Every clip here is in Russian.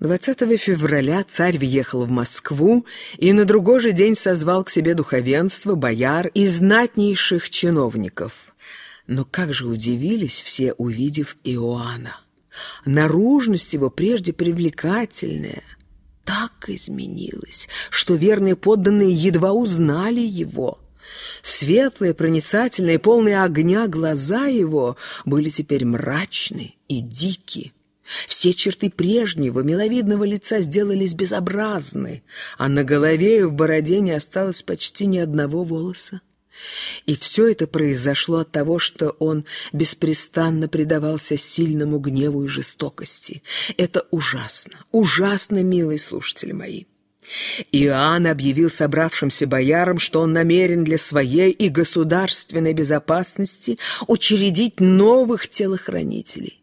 20 февраля царь въехал в Москву и на другой же день созвал к себе духовенство, бояр и знатнейших чиновников. Но как же удивились все, увидев Иоанна. Наружность его прежде привлекательная, так изменилась, что верные подданные едва узнали его. Светлые, проницательные, полные огня глаза его были теперь мрачны и дикие. Все черты прежнего, миловидного лица сделались безобразны, а на голове и в бороде не осталось почти ни одного волоса. И все это произошло от того, что он беспрестанно предавался сильному гневу и жестокости. Это ужасно, ужасно, милые слушатели мои. Иоанн объявил собравшимся боярам, что он намерен для своей и государственной безопасности учредить новых телохранителей.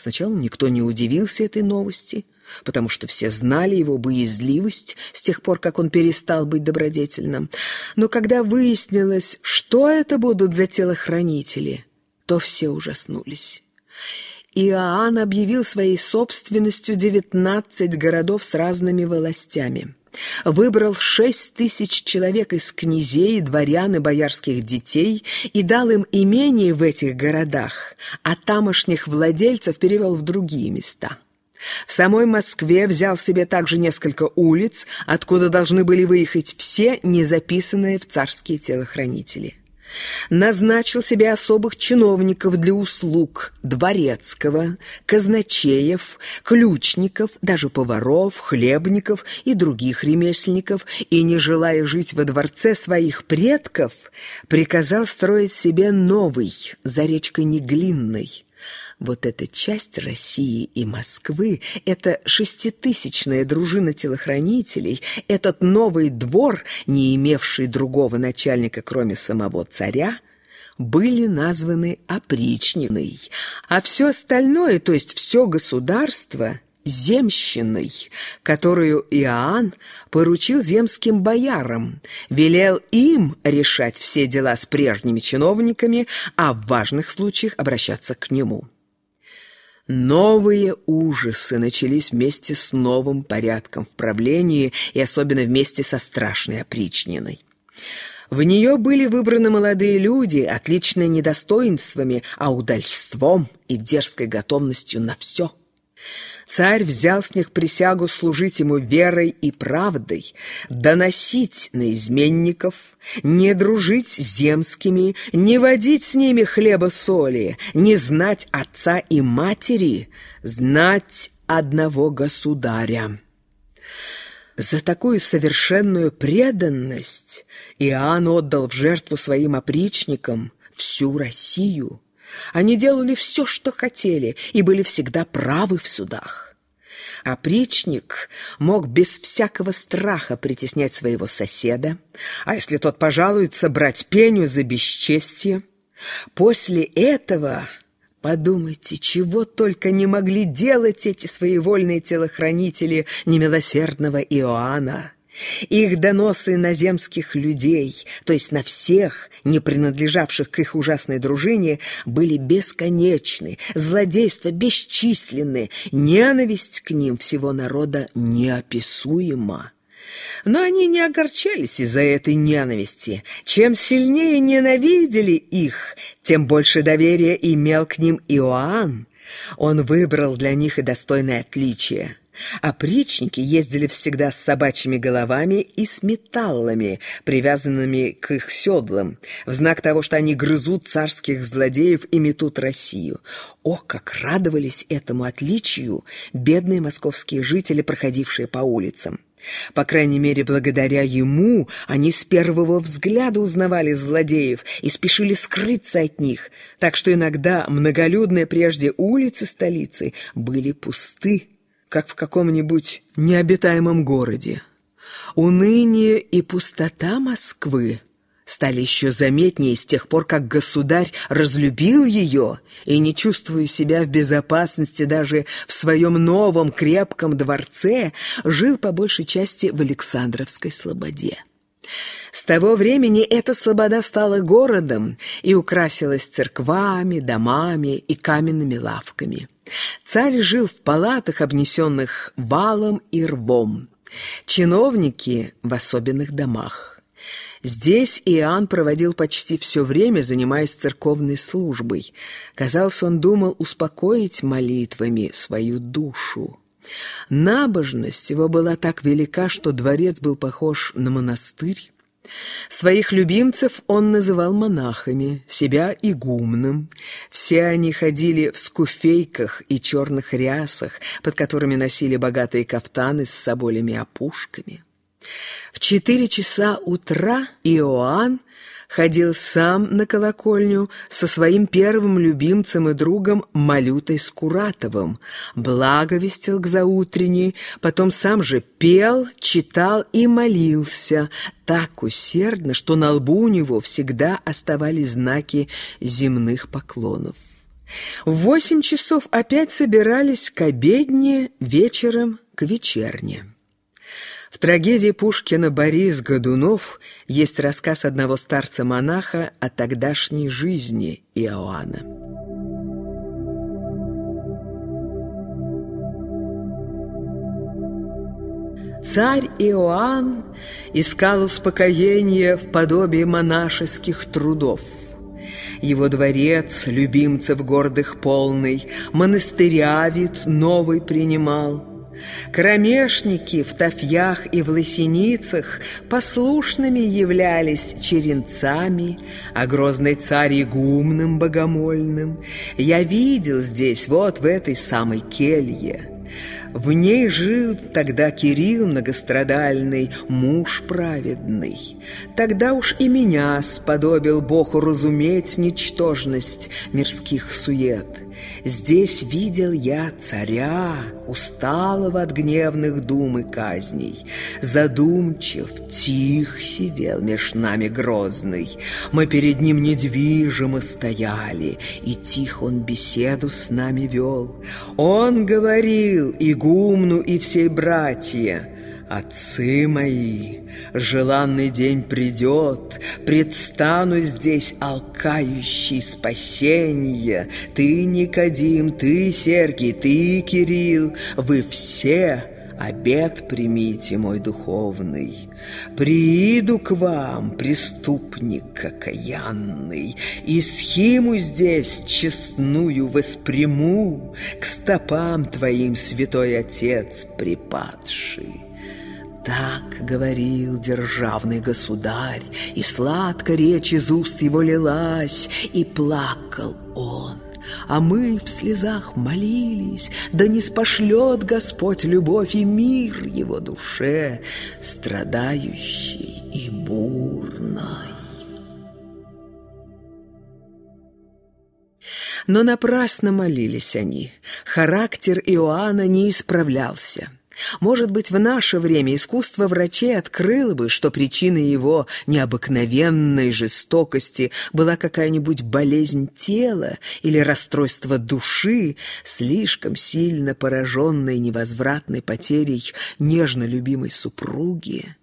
Сначала никто не удивился этой новости, потому что все знали его боязливость с тех пор, как он перестал быть добродетельным. Но когда выяснилось, что это будут за телохранители, то все ужаснулись. Иоанн объявил своей собственностью девятнадцать городов с разными властями выбрал шесть тысяч человек из князей, дворян и боярских детей и дал им имение в этих городах, а тамошних владельцев перевел в другие места. В самой Москве взял себе также несколько улиц, откуда должны были выехать все незаписанные в царские телохранители назначил себе особых чиновников для услуг дворецкого, казначеев, ключников, даже поваров, хлебников и других ремесленников, и, не желая жить во дворце своих предков, приказал строить себе новый за речкой Неглинной, вот эта часть России и Москвы, эта шеститысячная дружина телохранителей, этот новый двор, не имевший другого начальника, кроме самого царя, были названы опричниной, а все остальное, то есть все государство, земщиной, которую Иоанн поручил земским боярам, велел им решать все дела с прежними чиновниками, а в важных случаях обращаться к нему. Новые ужасы начались вместе с новым порядком в правлении и особенно вместе со страшной опричниной. В нее были выбраны молодые люди, отличные недостоинствами, а удальством и дерзкой готовностью на все – Царь взял с них присягу служить ему верой и правдой, доносить на изменников, не дружить с земскими, не водить с ними хлеба-соли, не знать отца и матери, знать одного государя. За такую совершенную преданность Иоанн отдал в жертву своим опричникам всю Россию – они делали все, что хотели, и были всегда правы в судах. Опричник мог без всякого страха притеснять своего соседа, а если тот пожалуется, брать пеню за бесчестие. После этого, подумайте, чего только не могли делать эти своевольные телохранители немилосердного Иоанна. Их доносы на земских людей, то есть на всех, не принадлежавших к их ужасной дружине, были бесконечны, злодейства бесчисленны, ненависть к ним всего народа неописуема. Но они не огорчались из-за этой ненависти. Чем сильнее ненавидели их, тем больше доверия имел к ним Иоанн. Он выбрал для них и достойное отличие. Опричники ездили всегда с собачьими головами и с металлами, привязанными к их седлам, в знак того, что они грызут царских злодеев и метут Россию. О, как радовались этому отличию бедные московские жители, проходившие по улицам! По крайней мере, благодаря ему они с первого взгляда узнавали злодеев и спешили скрыться от них, так что иногда многолюдные прежде улицы столицы были пусты как в каком-нибудь необитаемом городе. Уныние и пустота Москвы стали еще заметнее с тех пор, как государь разлюбил ее и, не чувствуя себя в безопасности даже в своем новом крепком дворце, жил по большей части в Александровской слободе. С того времени эта слобода стала городом и украсилась церквами, домами и каменными лавками. Царь жил в палатах, обнесенных валом и рвом. Чиновники в особенных домах. Здесь Иоанн проводил почти все время, занимаясь церковной службой. Казалось, он думал успокоить молитвами свою душу. Набожность его была так велика, что дворец был похож на монастырь. Своих любимцев он называл монахами, себя игумным. Все они ходили в скуфейках и черных рясах, под которыми носили богатые кафтаны с соболями опушками. В четыре часа утра Иоанн ходил сам на колокольню со своим первым любимцем и другом Малютой Скуратовым, благовестил к заутренней, потом сам же пел, читал и молился так усердно, что на лбу у него всегда оставались знаки земных поклонов. В восемь часов опять собирались к обедне, вечером к вечерне. В трагедии Пушкина «Борис Годунов» есть рассказ одного старца-монаха о тогдашней жизни Иоанна. Царь Иоанн искал успокоение в подобии монашеских трудов. Его дворец, любимцев гордых полный, монастыря вид новый принимал – Кромешники в тафьях и в лосиницах послушными являлись черенцами, а грозный царь игумным богомольным я видел здесь, вот в этой самой келье. В ней жил тогда Кирилл многострадальный, муж праведный. Тогда уж и меня сподобил Бог уразуметь ничтожность мирских сует. Здесь видел я царя, усталого от гневных дум и казней. Задумчив, тих сидел меж нами грозный. Мы перед ним недвижимо стояли, и тихо он беседу с нами вел. Он говорил игумну и всей братья, Отцы мои, желанный день придет, Предстану здесь алкающий спасенье. Ты, Никодим, ты, Сергий, ты, Кирилл, Вы все обед примите, мой духовный. Прииду к вам, преступник окаянный, И схиму здесь честную восприму К стопам твоим, святой отец припадший. Так говорил державный государь, И сладко речь из уст его лилась, И плакал он. А мы в слезах молились, Да не спошлет Господь любовь и мир Его душе, страдающей и бурной. Но напрасно молились они. Характер Иоанна не исправлялся. Может быть, в наше время искусство врачей открыло бы, что причиной его необыкновенной жестокости была какая-нибудь болезнь тела или расстройство души, слишком сильно пораженной невозвратной потерей нежно любимой супруги.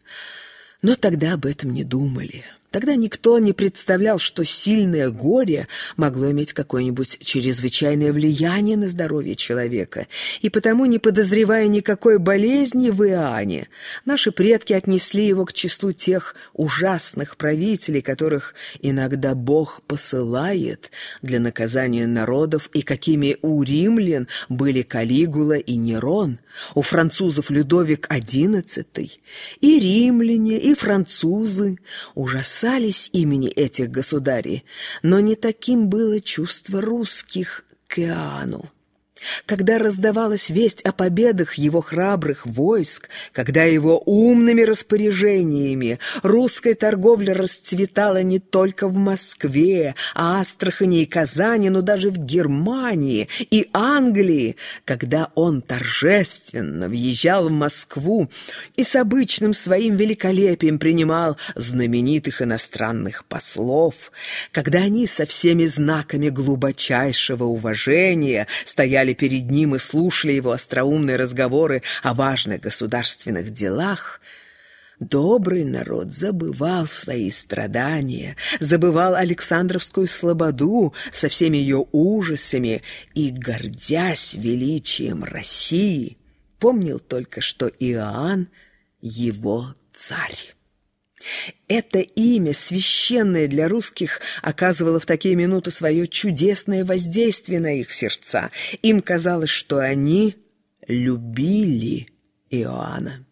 Но тогда об этом не думали. Тогда никто не представлял, что сильное горе могло иметь какое-нибудь чрезвычайное влияние на здоровье человека, и потому, не подозревая никакой болезни в Иоанне, наши предки отнесли его к числу тех ужасных правителей, которых иногда Бог посылает для наказания народов, и какими у римлян были Калигула и Нерон, у французов Людовик XI, и римляне, и французы ужасались опасались имени этих государей, но не таким было чувство русских к Иоанну. Когда раздавалась весть о победах его храбрых войск, когда его умными распоряжениями русская торговля расцветала не только в Москве, а Астрахани и Казани, но даже в Германии и Англии, когда он торжественно въезжал в Москву и с обычным своим великолепием принимал знаменитых иностранных послов, когда они со всеми знаками глубочайшего уважения стояли перед ним и слушали его остроумные разговоры о важных государственных делах, Добрый народ забывал свои страдания, забывал Александровскую слободу со всеми ее ужасами и, гордясь величием России, помнил только, что Иоанн — его царь. Это имя, священное для русских, оказывало в такие минуты свое чудесное воздействие на их сердца. Им казалось, что они любили Иоанна.